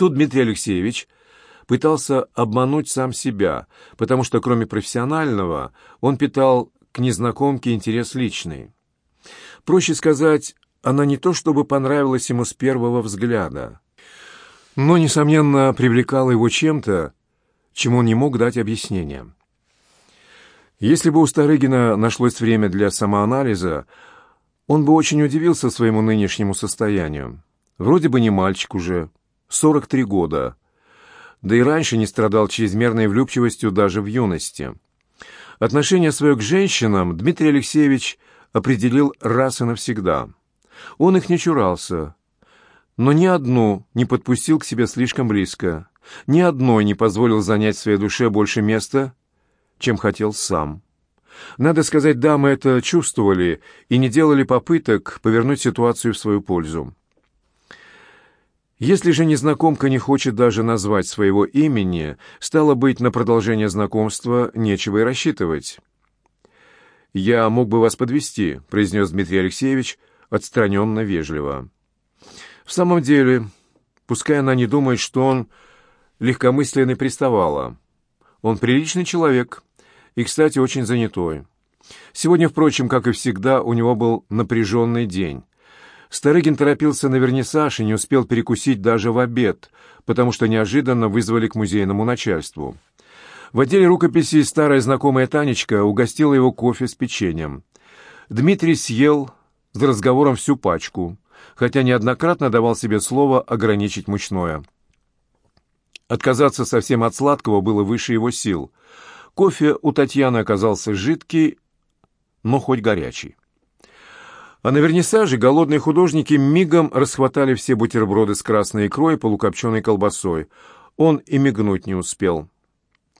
Тут Дмитрий Алексеевич пытался обмануть сам себя, потому что кроме профессионального он питал к незнакомке интерес личный. Проще сказать, она не то чтобы понравилась ему с первого взгляда, но, несомненно, привлекала его чем-то, чему он не мог дать объяснение. Если бы у Старыгина нашлось время для самоанализа, он бы очень удивился своему нынешнему состоянию. Вроде бы не мальчик уже, 43 года, да и раньше не страдал чрезмерной влюбчивостью даже в юности. Отношение свое к женщинам Дмитрий Алексеевич определил раз и навсегда. Он их не чурался, но ни одну не подпустил к себе слишком близко, ни одной не позволил занять в своей душе больше места, чем хотел сам. Надо сказать, дамы это чувствовали и не делали попыток повернуть ситуацию в свою пользу. Если же незнакомка не хочет даже назвать своего имени, стало быть, на продолжение знакомства нечего и рассчитывать. «Я мог бы вас подвести, произнес Дмитрий Алексеевич отстраненно вежливо. В самом деле, пускай она не думает, что он легкомысленно приставала. Он приличный человек и, кстати, очень занятой. Сегодня, впрочем, как и всегда, у него был напряженный день. Старыгин торопился на вернисаж и не успел перекусить даже в обед, потому что неожиданно вызвали к музейному начальству. В отделе рукописей старая знакомая Танечка угостила его кофе с печеньем. Дмитрий съел с разговором всю пачку, хотя неоднократно давал себе слово ограничить мучное. Отказаться совсем от сладкого было выше его сил. Кофе у Татьяны оказался жидкий, но хоть горячий. А на вернисаже голодные художники мигом расхватали все бутерброды с красной икрой и полукопченой колбасой. Он и мигнуть не успел.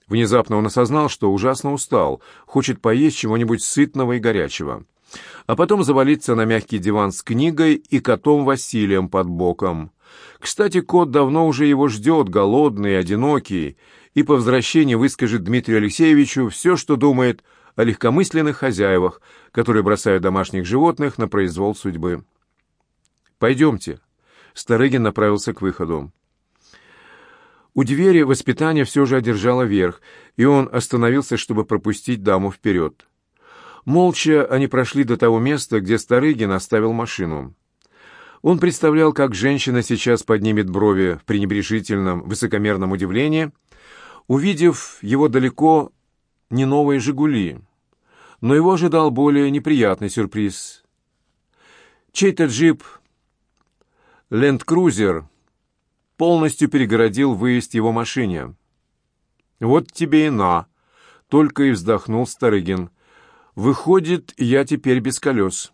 Внезапно он осознал, что ужасно устал, хочет поесть чего-нибудь сытного и горячего. А потом завалиться на мягкий диван с книгой и котом Василием под боком. Кстати, кот давно уже его ждет, голодный, одинокий, и по возвращении выскажет Дмитрию Алексеевичу все, что думает о легкомысленных хозяевах, которые бросают домашних животных на произвол судьбы. «Пойдемте». Старыгин направился к выходу. У двери воспитание все же одержало верх, и он остановился, чтобы пропустить даму вперед. Молча они прошли до того места, где Старыгин оставил машину. Он представлял, как женщина сейчас поднимет брови в пренебрежительном, высокомерном удивлении, увидев его далеко не новые «Жигули», но его ожидал более неприятный сюрприз. Чей-то джип «Ленд-крузер» полностью перегородил выезд его машине. «Вот тебе и на!» — только и вздохнул Старыгин. «Выходит, я теперь без колес».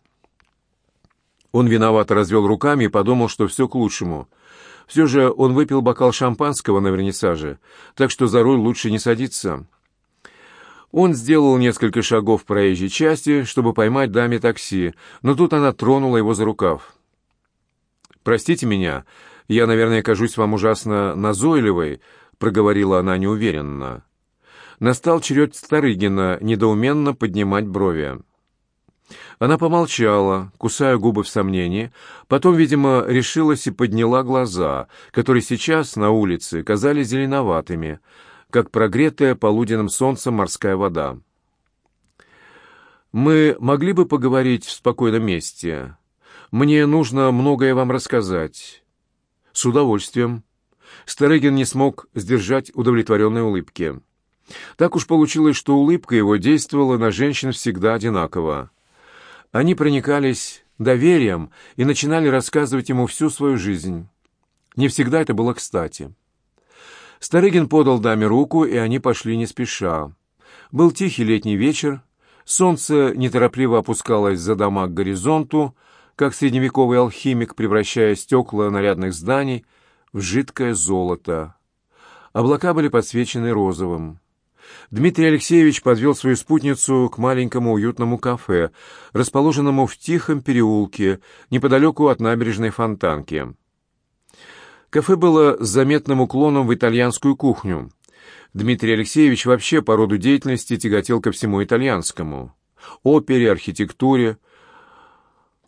Он виновато развел руками и подумал, что все к лучшему. Все же он выпил бокал шампанского на вернисаже, так что за руль лучше не садиться. Он сделал несколько шагов в проезжей части, чтобы поймать даме такси, но тут она тронула его за рукав. «Простите меня, я, наверное, кажусь вам ужасно назойливой», — проговорила она неуверенно. Настал черед Старыгина недоуменно поднимать брови. Она помолчала, кусая губы в сомнении, потом, видимо, решилась и подняла глаза, которые сейчас на улице казались зеленоватыми, как прогретая полуденным солнцем морская вода. «Мы могли бы поговорить в спокойном месте. Мне нужно многое вам рассказать». «С удовольствием». Старыгин не смог сдержать удовлетворенной улыбки. Так уж получилось, что улыбка его действовала на женщин всегда одинаково. Они проникались доверием и начинали рассказывать ему всю свою жизнь. Не всегда это было кстати. Старыгин подал даме руку, и они пошли не спеша. Был тихий летний вечер, солнце неторопливо опускалось за дома к горизонту, как средневековый алхимик, превращая стекла нарядных зданий в жидкое золото. Облака были подсвечены розовым. Дмитрий Алексеевич подвел свою спутницу к маленькому уютному кафе, расположенному в тихом переулке, неподалеку от набережной Фонтанки. Кафе было с заметным уклоном в итальянскую кухню. Дмитрий Алексеевич вообще по роду деятельности тяготел ко всему итальянскому. Опере, архитектуре,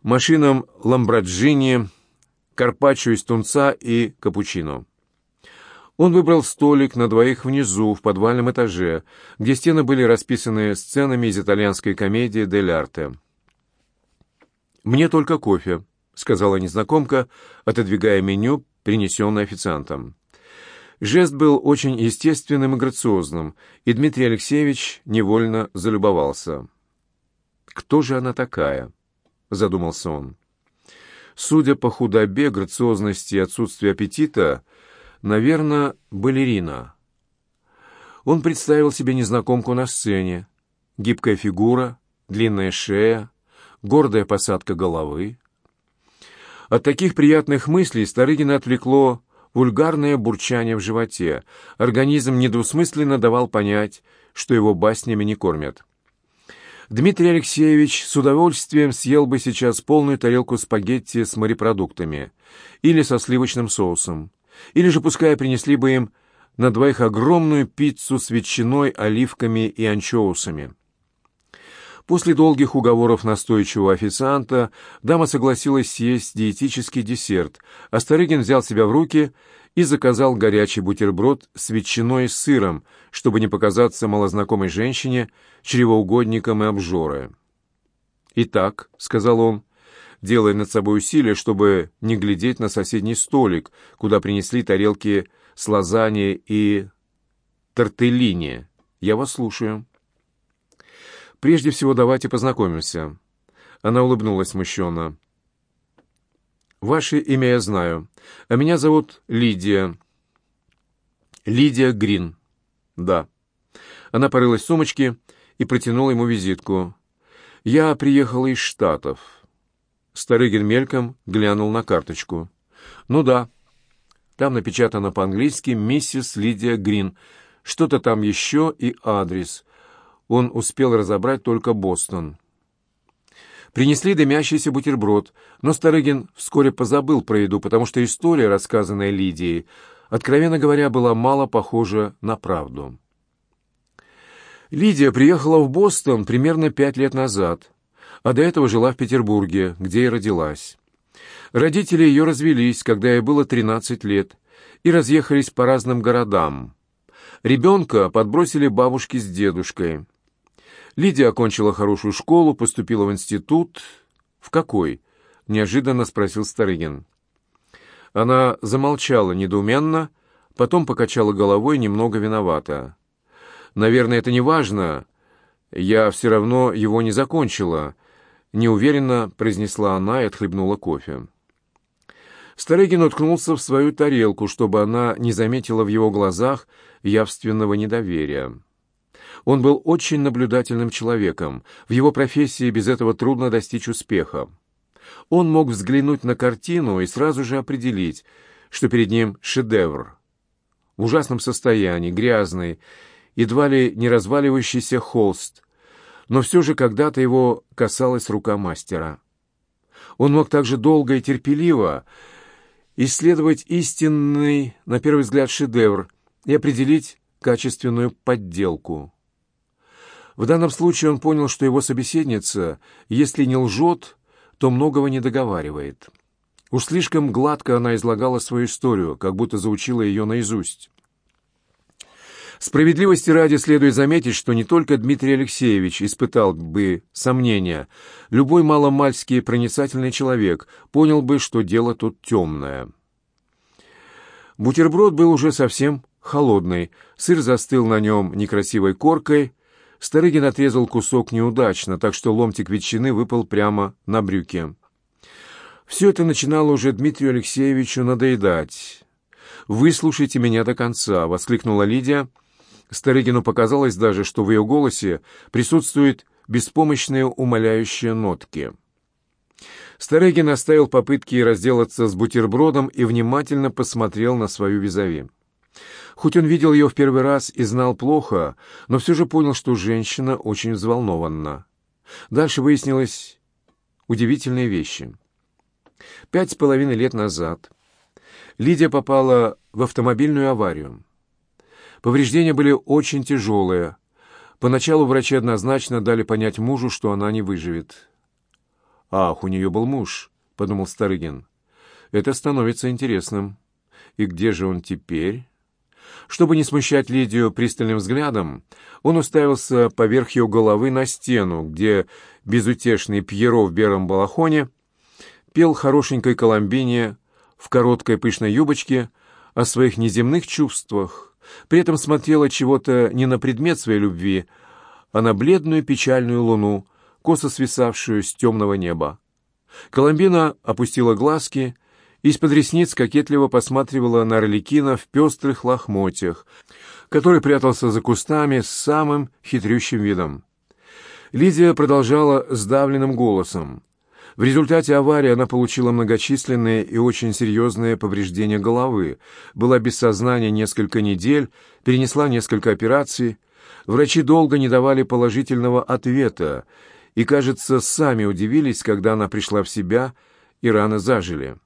машинам Ламбраджини, карпаччо из тунца и капучино. Он выбрал столик на двоих внизу, в подвальном этаже, где стены были расписаны сценами из итальянской комедии «Дель арте». «Мне только кофе», — сказала незнакомка, отодвигая меню, принесенное официантом. Жест был очень естественным и грациозным, и Дмитрий Алексеевич невольно залюбовался. «Кто же она такая?» — задумался он. Судя по худобе, грациозности и отсутствию аппетита, наверное, балерина. Он представил себе незнакомку на сцене. Гибкая фигура, длинная шея, гордая посадка головы. От таких приятных мыслей Старыгина отвлекло вульгарное бурчание в животе. Организм недвусмысленно давал понять, что его баснями не кормят. Дмитрий Алексеевич с удовольствием съел бы сейчас полную тарелку спагетти с морепродуктами или со сливочным соусом, или же пускай принесли бы им на двоих огромную пиццу с ветчиной, оливками и анчоусами. После долгих уговоров настойчивого официанта дама согласилась съесть диетический десерт, а Старыгин взял себя в руки и заказал горячий бутерброд с ветчиной и сыром, чтобы не показаться малознакомой женщине, чревоугодником и обжорой. «Итак», — сказал он, делая над собой усилие, чтобы не глядеть на соседний столик, куда принесли тарелки с лазаньей и тортеллини. «Я вас слушаю». Прежде всего, давайте познакомимся». Она улыбнулась смущенно. «Ваше имя я знаю, а меня зовут Лидия». «Лидия Грин». «Да». Она порылась в сумочке и протянула ему визитку. «Я приехала из Штатов». Старыгин мельком глянул на карточку. «Ну да». Там напечатано по-английски «Миссис Лидия Грин». Что-то там еще и адрес он успел разобрать только Бостон. Принесли дымящийся бутерброд, но Старыгин вскоре позабыл про еду, потому что история, рассказанная Лидией, откровенно говоря, была мало похожа на правду. Лидия приехала в Бостон примерно пять лет назад, а до этого жила в Петербурге, где и родилась. Родители ее развелись, когда ей было 13 лет, и разъехались по разным городам. Ребенка подбросили бабушке с дедушкой – Лидия окончила хорошую школу, поступила в институт. «В какой?» — неожиданно спросил Старыгин. Она замолчала недоуменно, потом покачала головой немного виновата. «Наверное, это не важно. Я все равно его не закончила», — неуверенно произнесла она и отхлебнула кофе. Старыгин уткнулся в свою тарелку, чтобы она не заметила в его глазах явственного недоверия. Он был очень наблюдательным человеком. В его профессии без этого трудно достичь успеха. Он мог взглянуть на картину и сразу же определить, что перед ним шедевр. В ужасном состоянии, грязный, едва ли не разваливающийся холст, но все же когда-то его касалась рука мастера. Он мог также долго и терпеливо исследовать истинный, на первый взгляд, шедевр и определить качественную подделку. В данном случае он понял, что его собеседница, если не лжет, то многого не договаривает. Уж слишком гладко она излагала свою историю, как будто заучила ее наизусть. Справедливости ради следует заметить, что не только Дмитрий Алексеевич испытал бы сомнения. Любой маломальский проницательный человек понял бы, что дело тут темное. Бутерброд был уже совсем холодный, сыр застыл на нем некрасивой коркой, Старыгин отрезал кусок неудачно, так что ломтик ветчины выпал прямо на брюки. Все это начинало уже Дмитрию Алексеевичу надоедать. «Выслушайте меня до конца!» — воскликнула Лидия. Старыгину показалось даже, что в ее голосе присутствуют беспомощные умоляющие нотки. Старыгин оставил попытки разделаться с бутербродом и внимательно посмотрел на свою визави. Хоть он видел ее в первый раз и знал плохо, но все же понял, что женщина очень взволнована. Дальше выяснилось удивительные вещи. Пять с половиной лет назад Лидия попала в автомобильную аварию. Повреждения были очень тяжелые. Поначалу врачи однозначно дали понять мужу, что она не выживет. «Ах, у нее был муж», — подумал Старыгин. «Это становится интересным. И где же он теперь?» Чтобы не смущать Лидию пристальным взглядом, он уставился поверх ее головы на стену, где безутешный Пьеро в белом балахоне пел хорошенькой коломбине в короткой пышной юбочке о своих неземных чувствах, при этом смотрела чего-то не на предмет своей любви, а на бледную печальную луну, косо свисавшую с темного неба. Коломбина опустила глазки, из-под ресниц кокетливо посматривала на Орликина в пестрых лохмотьях, который прятался за кустами с самым хитрющим видом. Лидия продолжала сдавленным голосом. В результате аварии она получила многочисленные и очень серьезные повреждения головы, была без сознания несколько недель, перенесла несколько операций. Врачи долго не давали положительного ответа и, кажется, сами удивились, когда она пришла в себя и рано зажили.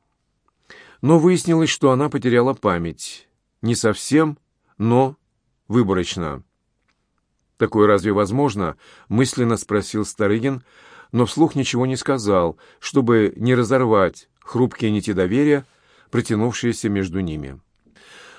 Но выяснилось, что она потеряла память. Не совсем, но выборочно. «Такое разве возможно?» — мысленно спросил Старыгин — но вслух ничего не сказал, чтобы не разорвать хрупкие нити доверия, протянувшиеся между ними.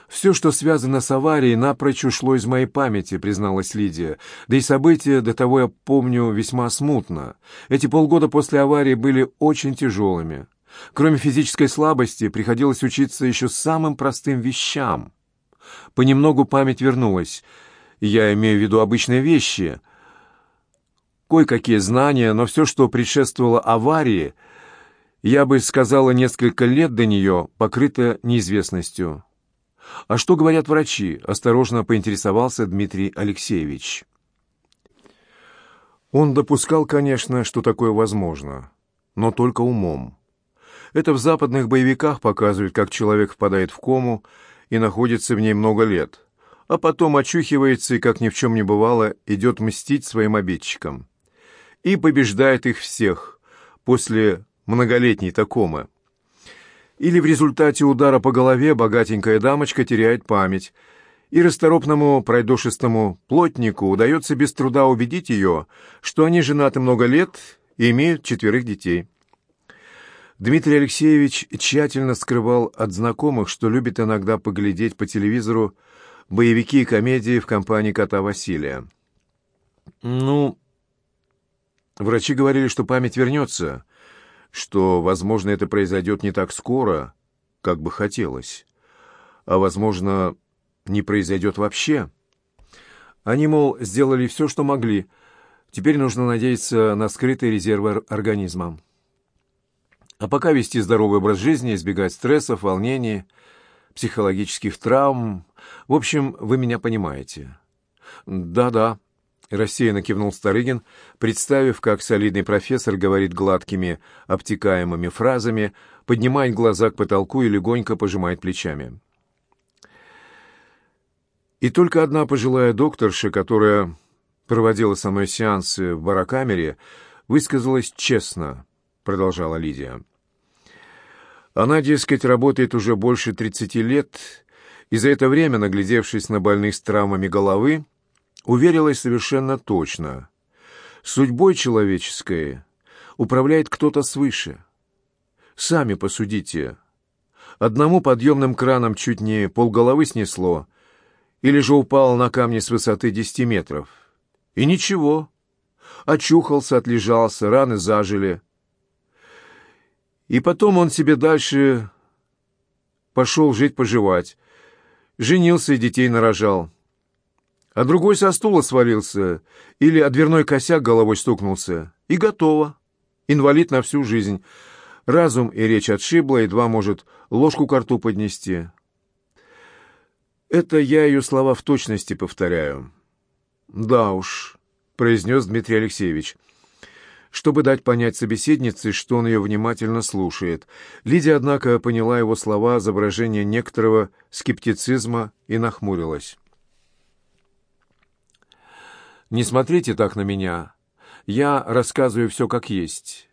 «Все, что связано с аварией, напрочь ушло из моей памяти», — призналась Лидия. «Да и события до того я помню весьма смутно. Эти полгода после аварии были очень тяжелыми. Кроме физической слабости, приходилось учиться еще самым простым вещам. Понемногу память вернулась. Я имею в виду обычные вещи — кое-какие знания, но все, что предшествовало аварии, я бы сказала, несколько лет до нее покрыто неизвестностью. «А что говорят врачи?» — осторожно поинтересовался Дмитрий Алексеевич. Он допускал, конечно, что такое возможно, но только умом. Это в западных боевиках показывают, как человек впадает в кому и находится в ней много лет, а потом очухивается и, как ни в чем не бывало, идет мстить своим обидчикам и побеждает их всех после многолетней такомы. Или в результате удара по голове богатенькая дамочка теряет память, и расторопному пройдошистому плотнику удается без труда убедить ее, что они женаты много лет и имеют четверых детей. Дмитрий Алексеевич тщательно скрывал от знакомых, что любит иногда поглядеть по телевизору боевики и комедии в компании кота Василия. «Ну, Врачи говорили, что память вернется, что, возможно, это произойдет не так скоро, как бы хотелось, а, возможно, не произойдет вообще. Они, мол, сделали все, что могли. Теперь нужно надеяться на скрытые резервы организма. А пока вести здоровый образ жизни, избегать стрессов, волнений, психологических травм. В общем, вы меня понимаете. Да-да, Рассеянно кивнул Старыгин, представив, как солидный профессор говорит гладкими, обтекаемыми фразами, поднимает глаза к потолку и легонько пожимает плечами. И только одна пожилая докторша, которая проводила со мной сеансы в барокамере, высказалась честно, продолжала Лидия. Она, дескать, работает уже больше тридцати лет, и за это время, наглядевшись на больных с травмами головы, уверилась совершенно точно. Судьбой человеческой управляет кто-то свыше. Сами посудите. Одному подъемным краном чуть не полголовы снесло, или же упал на камни с высоты десяти метров. И ничего. Очухался, отлежался, раны зажили. И потом он себе дальше пошел жить-поживать. Женился и детей нарожал а другой со стула свалился или о дверной косяк головой стукнулся. И готово. Инвалид на всю жизнь. Разум и речь отшибла, едва может ложку к рту поднести. Это я ее слова в точности повторяю. «Да уж», — произнес Дмитрий Алексеевич, чтобы дать понять собеседнице, что он ее внимательно слушает. Лидия, однако, поняла его слова, изображение некоторого скептицизма и нахмурилась. Не смотрите так на меня. Я рассказываю все как есть».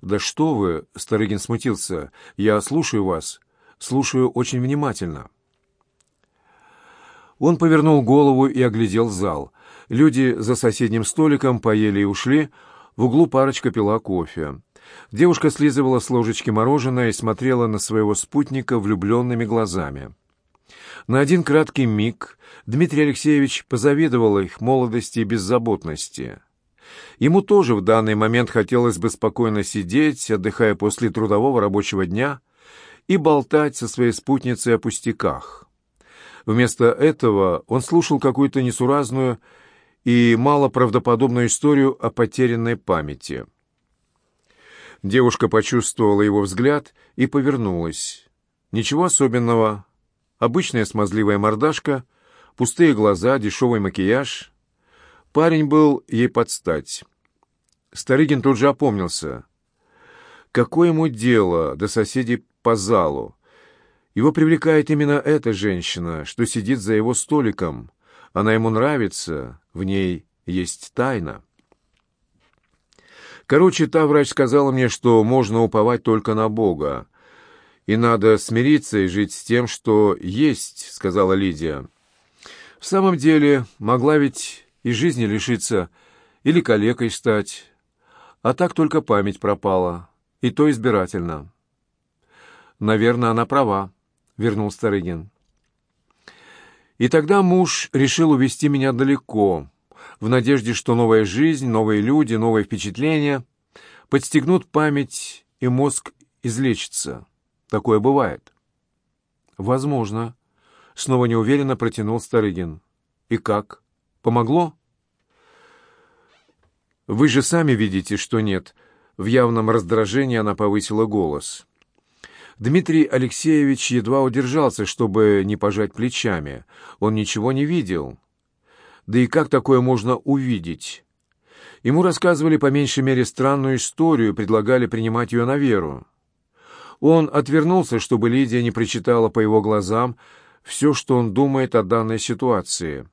«Да что вы!» — Старыгин смутился. «Я слушаю вас. Слушаю очень внимательно». Он повернул голову и оглядел зал. Люди за соседним столиком поели и ушли. В углу парочка пила кофе. Девушка слизывала с ложечки мороженое и смотрела на своего спутника влюбленными глазами. На один краткий миг Дмитрий Алексеевич позавидовал их молодости и беззаботности. Ему тоже в данный момент хотелось бы спокойно сидеть, отдыхая после трудового рабочего дня, и болтать со своей спутницей о пустяках. Вместо этого он слушал какую-то несуразную и малоправдоподобную историю о потерянной памяти. Девушка почувствовала его взгляд и повернулась. Ничего особенного. Обычная смазливая мордашка, пустые глаза, дешевый макияж. Парень был ей под стать. Старыгин тут же опомнился. Какое ему дело до соседей по залу? Его привлекает именно эта женщина, что сидит за его столиком. Она ему нравится, в ней есть тайна. Короче, та врач сказала мне, что можно уповать только на Бога. И надо смириться и жить с тем, что есть, сказала Лидия. В самом деле, могла ведь и жизни лишиться, или калекой стать. А так только память пропала, и то избирательно. Наверное, она права, вернул Старыгин. И тогда муж решил увести меня далеко, в надежде, что новая жизнь, новые люди, новые впечатления подстегнут память, и мозг излечится. Такое бывает. Возможно. Снова неуверенно протянул Старыгин. И как? Помогло? Вы же сами видите, что нет. В явном раздражении она повысила голос. Дмитрий Алексеевич едва удержался, чтобы не пожать плечами. Он ничего не видел. Да и как такое можно увидеть? Ему рассказывали по меньшей мере странную историю, предлагали принимать ее на веру. Он отвернулся, чтобы Лидия не прочитала по его глазам все, что он думает о данной ситуации.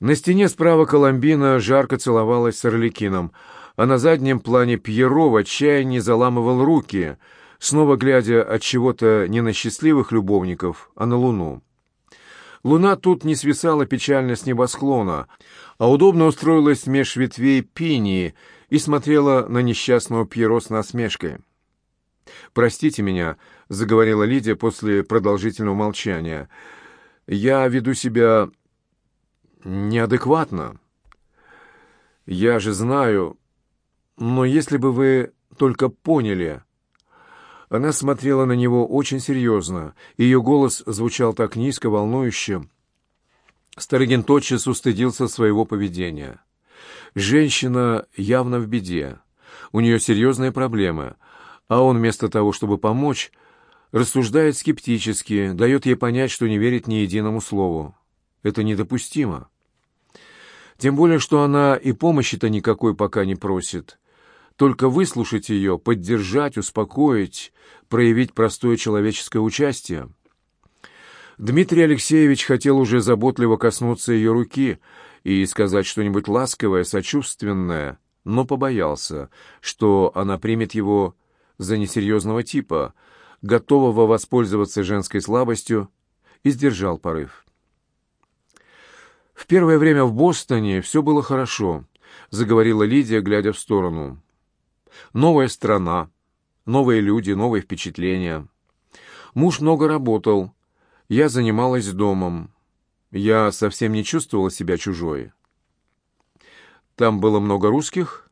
На стене справа Коломбина жарко целовалась с Орликином, а на заднем плане Пьеро в отчаянии заламывал руки — снова глядя от чего-то не на счастливых любовников, а на луну. Луна тут не свисала печально с небосклона, а удобно устроилась меж ветвей пинии и смотрела на несчастного Пьеро с насмешкой. «Простите меня», — заговорила Лидия после продолжительного молчания. «Я веду себя неадекватно. Я же знаю, но если бы вы только поняли, она смотрела на него очень серьезно. Ее голос звучал так низко, волнующе. Старыгин тотчас устыдился своего поведения. Женщина явно в беде. У нее серьезные проблемы. А он вместо того, чтобы помочь, рассуждает скептически, дает ей понять, что не верит ни единому слову. Это недопустимо. Тем более, что она и помощи-то никакой пока не просит. Только выслушать ее, поддержать, успокоить, проявить простое человеческое участие. Дмитрий Алексеевич хотел уже заботливо коснуться ее руки и сказать что-нибудь ласковое, сочувственное, но побоялся, что она примет его за несерьезного типа, готового воспользоваться женской слабостью, и сдержал порыв. В первое время в Бостоне все было хорошо, заговорила Лидия, глядя в сторону. Новая страна, новые люди, новые впечатления. Муж много работал, я занималась домом. Я совсем не чувствовала себя чужой. Там было много русских.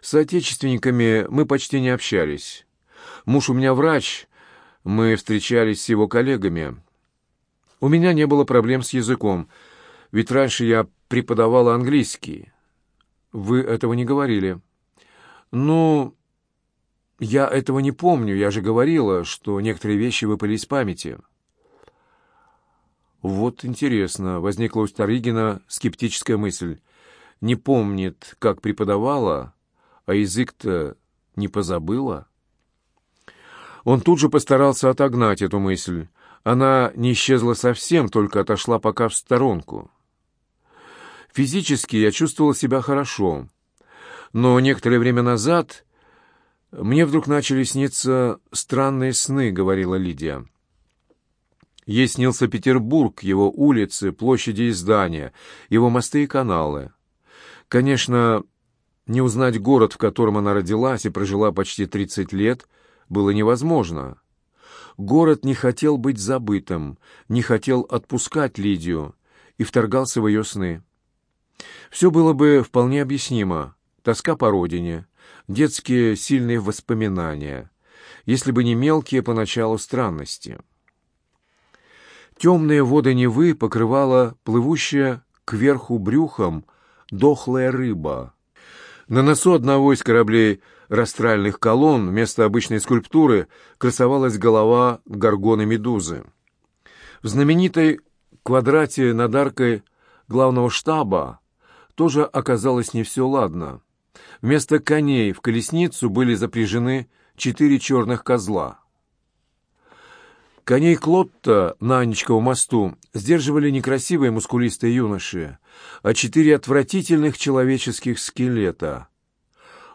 С соотечественниками мы почти не общались. Муж у меня врач, мы встречались с его коллегами. У меня не было проблем с языком, ведь раньше я преподавала английский. Вы этого не говорили. «Ну, я этого не помню. Я же говорила, что некоторые вещи выпали из памяти». «Вот интересно», — возникла у Старыгина скептическая мысль. «Не помнит, как преподавала, а язык-то не позабыла?» Он тут же постарался отогнать эту мысль. Она не исчезла совсем, только отошла пока в сторонку. Физически я чувствовал себя хорошо. Но некоторое время назад мне вдруг начали сниться странные сны, говорила Лидия. Ей снился Петербург, его улицы, площади и здания, его мосты и каналы. Конечно, не узнать город, в котором она родилась и прожила почти 30 лет, было невозможно. Город не хотел быть забытым, не хотел отпускать Лидию и вторгался в ее сны. Все было бы вполне объяснимо. Тоска по родине, детские сильные воспоминания, если бы не мелкие поначалу странности. Темные воды Невы покрывала плывущая кверху брюхом дохлая рыба. На носу одного из кораблей растральных колонн вместо обычной скульптуры красовалась голова горгоны-медузы. В знаменитой квадрате над аркой главного штаба тоже оказалось не все ладно. Вместо коней в колесницу были запряжены четыре черных козла. Коней Клотта на Анечковом мосту сдерживали некрасивые мускулистые юноши, а четыре отвратительных человеческих скелета.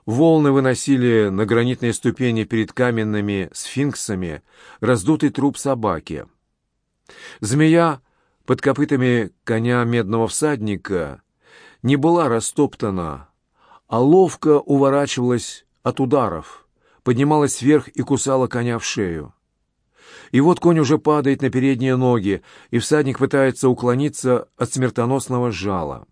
Волны выносили на гранитные ступени перед каменными сфинксами раздутый труп собаки. Змея под копытами коня медного всадника не была растоптана, а ловко уворачивалась от ударов, поднималась вверх и кусала коня в шею. И вот конь уже падает на передние ноги, и всадник пытается уклониться от смертоносного жала.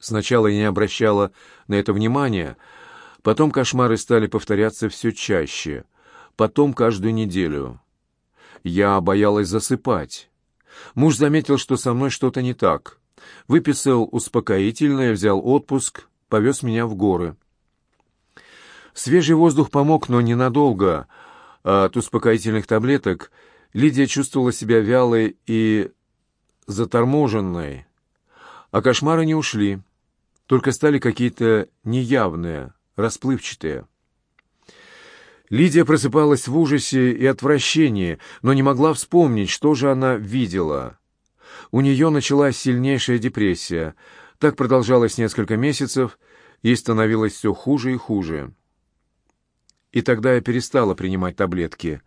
Сначала я не обращала на это внимания, потом кошмары стали повторяться все чаще, потом каждую неделю. Я боялась засыпать. Муж заметил, что со мной что-то не так. Выписал успокоительное, взял отпуск, повез меня в горы. Свежий воздух помог, но ненадолго — от успокоительных таблеток Лидия чувствовала себя вялой и заторможенной. А кошмары не ушли, только стали какие-то неявные, расплывчатые. Лидия просыпалась в ужасе и отвращении, но не могла вспомнить, что же она видела. У нее началась сильнейшая депрессия. Так продолжалось несколько месяцев, ей становилось все хуже и хуже. И тогда я перестала принимать таблетки.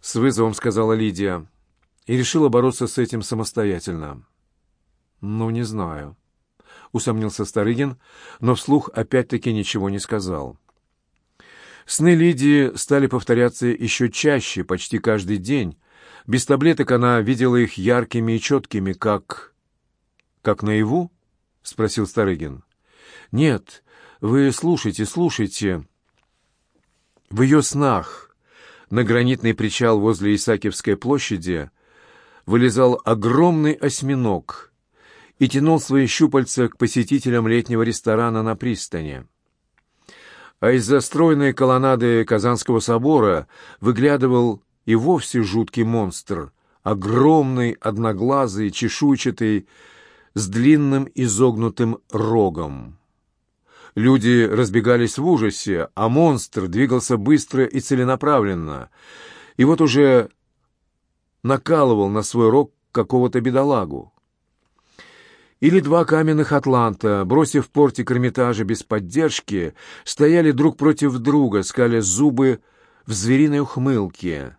С вызовом сказала Лидия. И решила бороться с этим самостоятельно. Ну, не знаю. Усомнился Старыгин, но вслух опять-таки ничего не сказал. Сны Лидии стали повторяться еще чаще, почти каждый день. Без таблеток она видела их яркими и четкими, как... «Как наяву?» — спросил Старыгин. «Нет, вы слушайте, слушайте», в ее снах на гранитный причал возле Исаакиевской площади вылезал огромный осьминог и тянул свои щупальца к посетителям летнего ресторана на пристани. А из застроенной колоннады Казанского собора выглядывал и вовсе жуткий монстр, огромный, одноглазый, чешуйчатый, с длинным изогнутым рогом. Люди разбегались в ужасе, а монстр двигался быстро и целенаправленно. И вот уже накалывал на свой рог какого-то бедолагу. Или два каменных атланта, бросив портик Эрмитажа без поддержки, стояли друг против друга, скаля зубы в звериной ухмылке,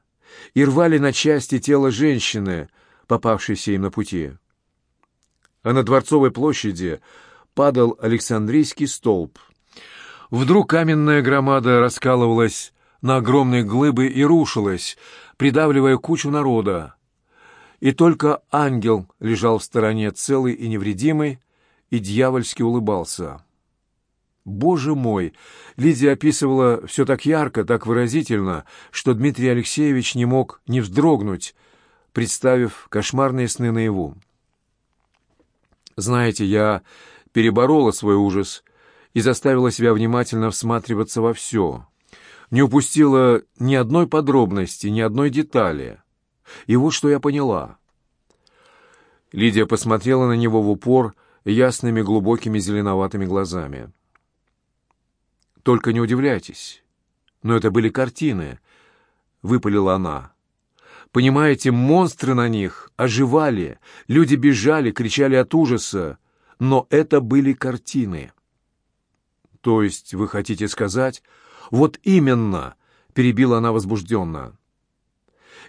и рвали на части тело женщины, попавшейся им на пути. А на Дворцовой площади падал Александрийский столб. Вдруг каменная громада раскалывалась на огромные глыбы и рушилась, придавливая кучу народа. И только ангел лежал в стороне целый и невредимый, и дьявольски улыбался. Боже мой! Лидия описывала все так ярко, так выразительно, что Дмитрий Алексеевич не мог не вздрогнуть, представив кошмарные сны наяву. Знаете, я переборола свой ужас и заставила себя внимательно всматриваться во все. Не упустила ни одной подробности, ни одной детали. И вот что я поняла. Лидия посмотрела на него в упор ясными глубокими зеленоватыми глазами. «Только не удивляйтесь, но это были картины», — выпалила она. «Понимаете, монстры на них оживали, люди бежали, кричали от ужаса, но это были картины. То есть вы хотите сказать... Вот именно, перебила она возбужденно.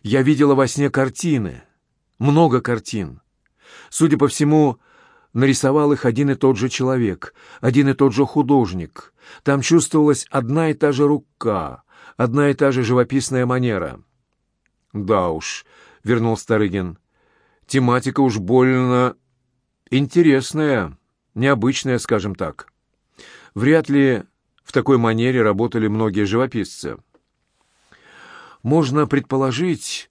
Я видела во сне картины, много картин. Судя по всему, нарисовал их один и тот же человек, один и тот же художник. Там чувствовалась одна и та же рука, одна и та же живописная манера. «Да уж», — вернул Старыгин, — «тематика уж больно интересная, необычная, скажем так. Вряд ли в такой манере работали многие живописцы. Можно предположить,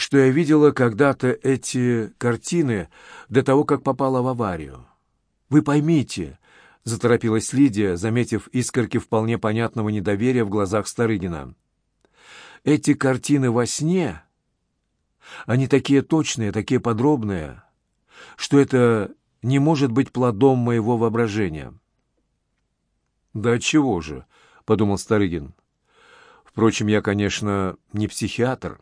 что я видела когда-то эти картины до того, как попала в аварию. Вы поймите, — заторопилась Лидия, заметив искорки вполне понятного недоверия в глазах Старыгина. «Эти картины во сне, они такие точные, такие подробные, что это не может быть плодом моего воображения». «Да чего же?» — подумал Старыгин. «Впрочем, я, конечно, не психиатр».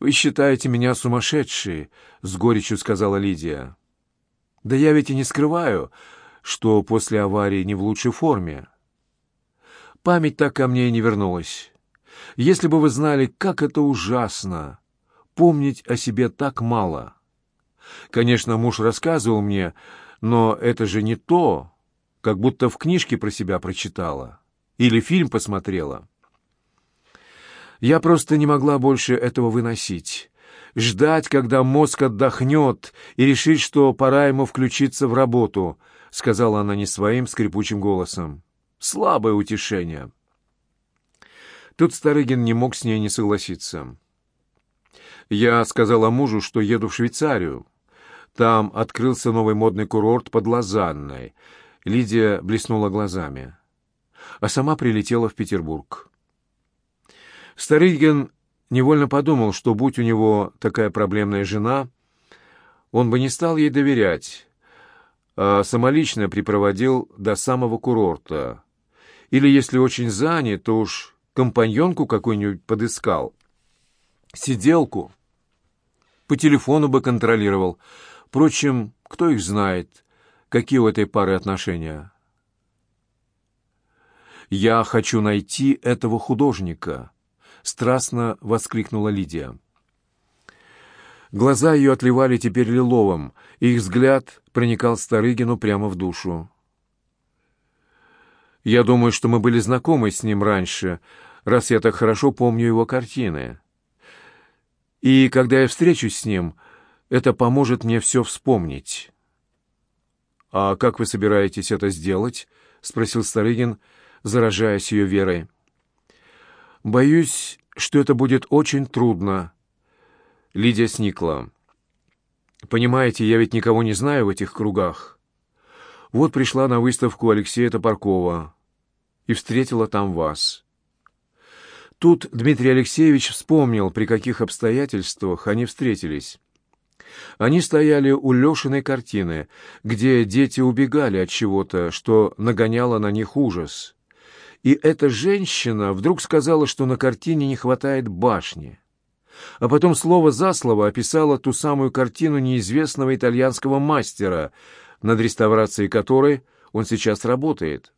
«Вы считаете меня сумасшедшей», — с горечью сказала Лидия. Да я ведь и не скрываю, что после аварии не в лучшей форме. Память так ко мне и не вернулась. Если бы вы знали, как это ужасно, помнить о себе так мало. Конечно, муж рассказывал мне, но это же не то, как будто в книжке про себя прочитала или фильм посмотрела. Я просто не могла больше этого выносить ждать, когда мозг отдохнет, и решить, что пора ему включиться в работу, — сказала она не своим скрипучим голосом. Слабое утешение. Тут Старыгин не мог с ней не согласиться. Я сказала мужу, что еду в Швейцарию. Там открылся новый модный курорт под Лозанной. Лидия блеснула глазами. А сама прилетела в Петербург. Старыгин невольно подумал, что будь у него такая проблемная жена, он бы не стал ей доверять, а самолично припроводил до самого курорта. Или, если очень занят, то уж компаньонку какую-нибудь подыскал. Сиделку. По телефону бы контролировал. Впрочем, кто их знает, какие у этой пары отношения. «Я хочу найти этого художника», страстно воскликнула Лидия. Глаза ее отливали теперь лиловым, и их взгляд проникал Старыгину прямо в душу. «Я думаю, что мы были знакомы с ним раньше, раз я так хорошо помню его картины. И когда я встречусь с ним, это поможет мне все вспомнить». «А как вы собираетесь это сделать?» — спросил Старыгин, заражаясь ее верой. «Боюсь, что это будет очень трудно». Лидия сникла. «Понимаете, я ведь никого не знаю в этих кругах. Вот пришла на выставку Алексея Топоркова и встретила там вас». Тут Дмитрий Алексеевич вспомнил, при каких обстоятельствах они встретились. Они стояли у Лешиной картины, где дети убегали от чего-то, что нагоняло на них ужас и эта женщина вдруг сказала, что на картине не хватает башни. А потом слово за слово описала ту самую картину неизвестного итальянского мастера, над реставрацией которой он сейчас работает.